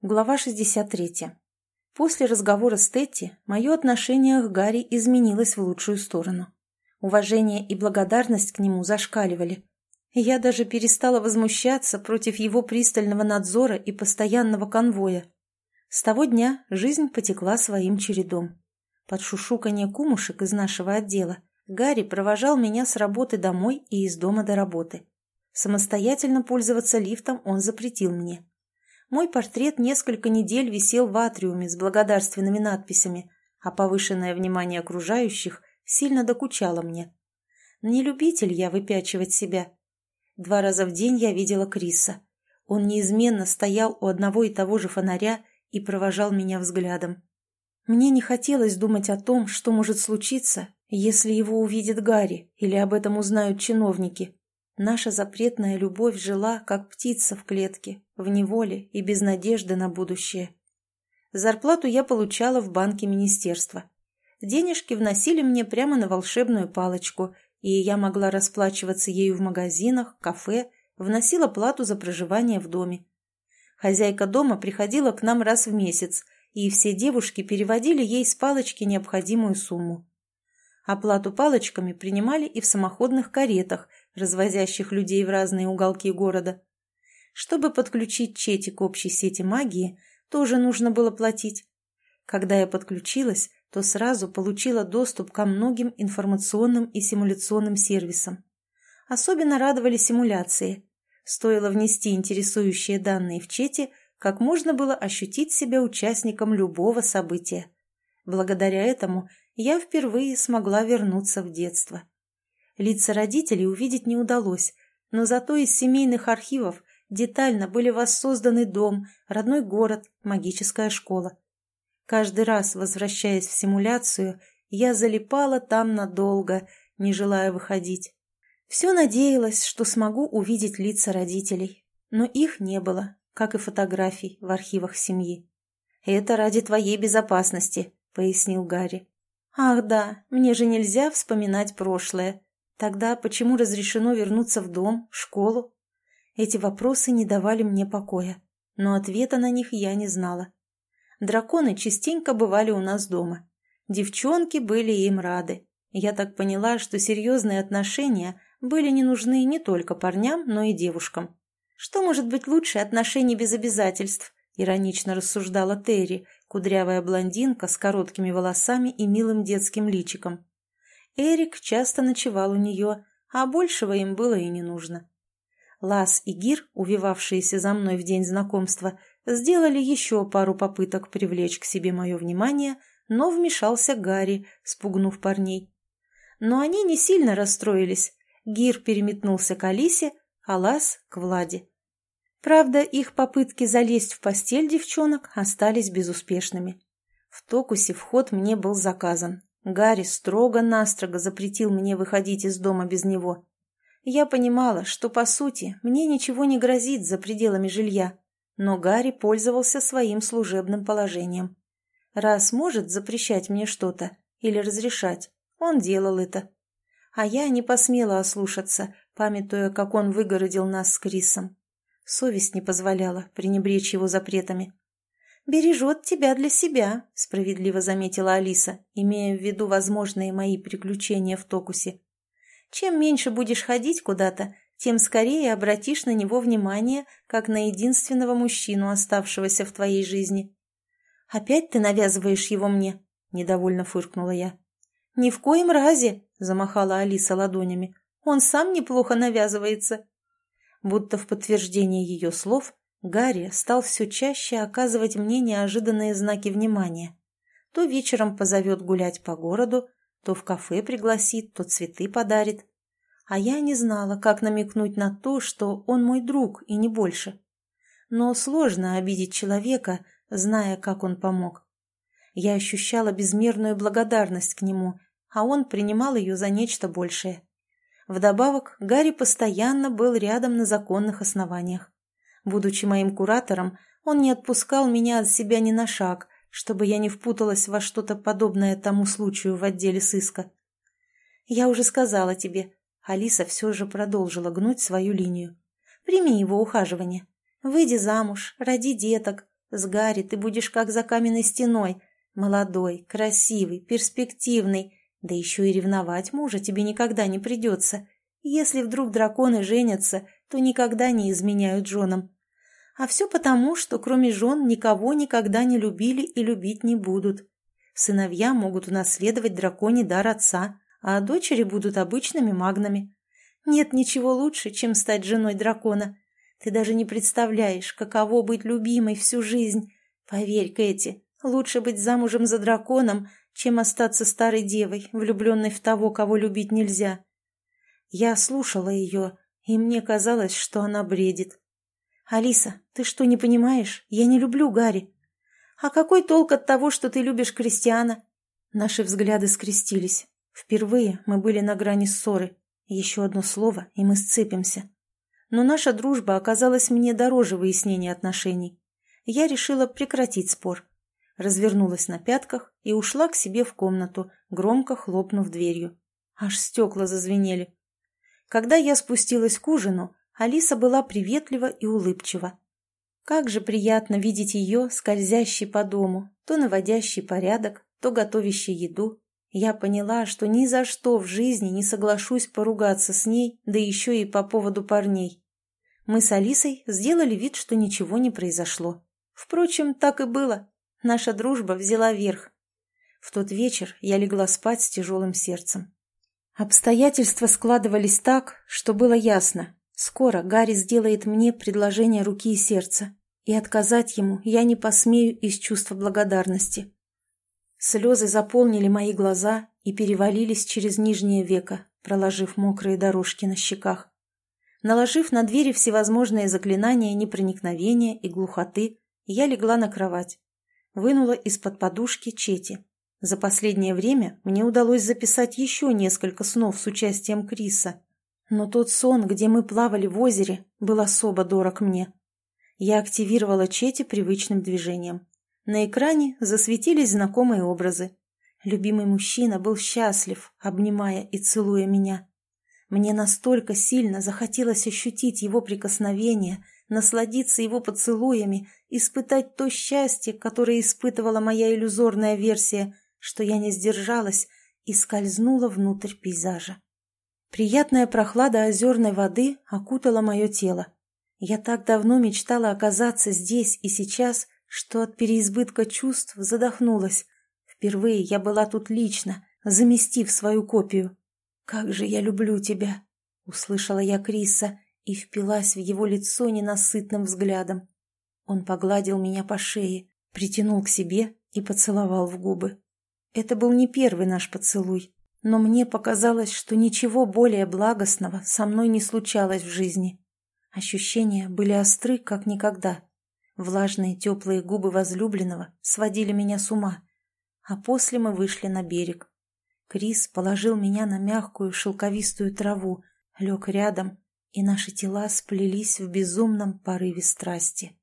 Глава 63. После разговора с Тетти мое отношение к Гарри изменилось в лучшую сторону. Уважение и благодарность к нему зашкаливали. Я даже перестала возмущаться против его пристального надзора и постоянного конвоя. С того дня жизнь потекла своим чередом. Под шушуканье кумушек из нашего отдела Гарри провожал меня с работы домой и из дома до работы. Самостоятельно пользоваться лифтом он запретил мне. Мой портрет несколько недель висел в атриуме с благодарственными надписями, а повышенное внимание окружающих сильно докучало мне. Не любитель я выпячивать себя. Два раза в день я видела Криса. Он неизменно стоял у одного и того же фонаря и провожал меня взглядом. Мне не хотелось думать о том, что может случиться, если его увидит Гарри или об этом узнают чиновники. Наша запретная любовь жила, как птица в клетке, в неволе и без надежды на будущее. Зарплату я получала в банке министерства. Денежки вносили мне прямо на волшебную палочку, и я могла расплачиваться ею в магазинах, кафе, вносила плату за проживание в доме. Хозяйка дома приходила к нам раз в месяц, и все девушки переводили ей с палочки необходимую сумму. Оплату палочками принимали и в самоходных каретах, развозящих людей в разные уголки города. Чтобы подключить Чети к общей сети магии, тоже нужно было платить. Когда я подключилась, то сразу получила доступ ко многим информационным и симуляционным сервисам. Особенно радовали симуляции. Стоило внести интересующие данные в Чете, как можно было ощутить себя участником любого события. Благодаря этому я впервые смогла вернуться в детство. Лица родителей увидеть не удалось, но зато из семейных архивов детально были воссозданы дом, родной город, магическая школа. Каждый раз, возвращаясь в симуляцию, я залипала там надолго, не желая выходить. Все надеялась, что смогу увидеть лица родителей, но их не было, как и фотографий в архивах семьи. «Это ради твоей безопасности», — пояснил Гарри. «Ах да, мне же нельзя вспоминать прошлое», Тогда почему разрешено вернуться в дом, школу? Эти вопросы не давали мне покоя, но ответа на них я не знала. Драконы частенько бывали у нас дома. Девчонки были им рады. Я так поняла, что серьезные отношения были не нужны не только парням, но и девушкам. «Что может быть лучше отношений без обязательств?» – иронично рассуждала Терри, кудрявая блондинка с короткими волосами и милым детским личиком. Эрик часто ночевал у нее, а большего им было и не нужно. Лас и Гир, увивавшиеся за мной в день знакомства, сделали еще пару попыток привлечь к себе мое внимание, но вмешался Гарри, спугнув парней. Но они не сильно расстроились. Гир переметнулся к Алисе, а Лас — к Владе. Правда, их попытки залезть в постель девчонок остались безуспешными. В Токусе вход мне был заказан, Гарри строго-настрого запретил мне выходить из дома без него. Я понимала, что, по сути, мне ничего не грозит за пределами жилья, но Гарри пользовался своим служебным положением. Раз может запрещать мне что-то или разрешать, он делал это. А я не посмела ослушаться, памятуя, как он выгородил нас с Крисом. Совесть не позволяла пренебречь его запретами бережет тебя для себя», — справедливо заметила Алиса, имея в виду возможные мои приключения в Токусе. «Чем меньше будешь ходить куда-то, тем скорее обратишь на него внимание, как на единственного мужчину, оставшегося в твоей жизни». «Опять ты навязываешь его мне?» — недовольно фыркнула я. «Ни в коем разе!» — замахала Алиса ладонями. «Он сам неплохо навязывается». Будто в подтверждение ее слов Гарри стал все чаще оказывать мне неожиданные знаки внимания. То вечером позовет гулять по городу, то в кафе пригласит, то цветы подарит. А я не знала, как намекнуть на то, что он мой друг и не больше. Но сложно обидеть человека, зная, как он помог. Я ощущала безмерную благодарность к нему, а он принимал ее за нечто большее. Вдобавок, Гарри постоянно был рядом на законных основаниях. Будучи моим куратором, он не отпускал меня от себя ни на шаг, чтобы я не впуталась во что-то подобное тому случаю в отделе сыска. «Я уже сказала тебе». Алиса все же продолжила гнуть свою линию. «Прими его ухаживание. Выйди замуж, роди деток. С Гарри ты будешь как за каменной стеной. Молодой, красивый, перспективный. Да еще и ревновать мужа тебе никогда не придется. Если вдруг драконы женятся, то никогда не изменяют женам. А все потому, что кроме жен никого никогда не любили и любить не будут. Сыновья могут унаследовать драконий дар отца, а дочери будут обычными магнами. Нет ничего лучше, чем стать женой дракона. Ты даже не представляешь, каково быть любимой всю жизнь. Поверь, Кэти, лучше быть замужем за драконом, чем остаться старой девой, влюбленной в того, кого любить нельзя. Я слушала ее, и мне казалось, что она бредит. «Алиса, ты что, не понимаешь? Я не люблю Гарри». «А какой толк от того, что ты любишь Кристиана?» Наши взгляды скрестились. Впервые мы были на грани ссоры. Еще одно слово, и мы сцепимся. Но наша дружба оказалась мне дороже выяснения отношений. Я решила прекратить спор. Развернулась на пятках и ушла к себе в комнату, громко хлопнув дверью. Аж стекла зазвенели. Когда я спустилась к ужину, Алиса была приветлива и улыбчива. Как же приятно видеть ее, скользящей по дому, то наводящей порядок, то готовящей еду. Я поняла, что ни за что в жизни не соглашусь поругаться с ней, да еще и по поводу парней. Мы с Алисой сделали вид, что ничего не произошло. Впрочем, так и было. Наша дружба взяла верх. В тот вечер я легла спать с тяжелым сердцем. Обстоятельства складывались так, что было ясно. Скоро Гарри сделает мне предложение руки и сердца, и отказать ему я не посмею из чувства благодарности. Слезы заполнили мои глаза и перевалились через нижнее веко, проложив мокрые дорожки на щеках. Наложив на двери всевозможные заклинания непроникновения и глухоты, я легла на кровать. Вынула из-под подушки Чети. За последнее время мне удалось записать еще несколько снов с участием Криса. Но тот сон, где мы плавали в озере, был особо дорог мне. Я активировала Чети привычным движением. На экране засветились знакомые образы. Любимый мужчина был счастлив, обнимая и целуя меня. Мне настолько сильно захотелось ощутить его прикосновение, насладиться его поцелуями, испытать то счастье, которое испытывала моя иллюзорная версия – что я не сдержалась и скользнула внутрь пейзажа. Приятная прохлада озерной воды окутала мое тело. Я так давно мечтала оказаться здесь и сейчас, что от переизбытка чувств задохнулась. Впервые я была тут лично, заместив свою копию. «Как же я люблю тебя!» — услышала я Криса и впилась в его лицо ненасытным взглядом. Он погладил меня по шее, притянул к себе и поцеловал в губы. Это был не первый наш поцелуй, но мне показалось, что ничего более благостного со мной не случалось в жизни. Ощущения были остры, как никогда. Влажные теплые губы возлюбленного сводили меня с ума. А после мы вышли на берег. Крис положил меня на мягкую шелковистую траву, лег рядом, и наши тела сплелись в безумном порыве страсти.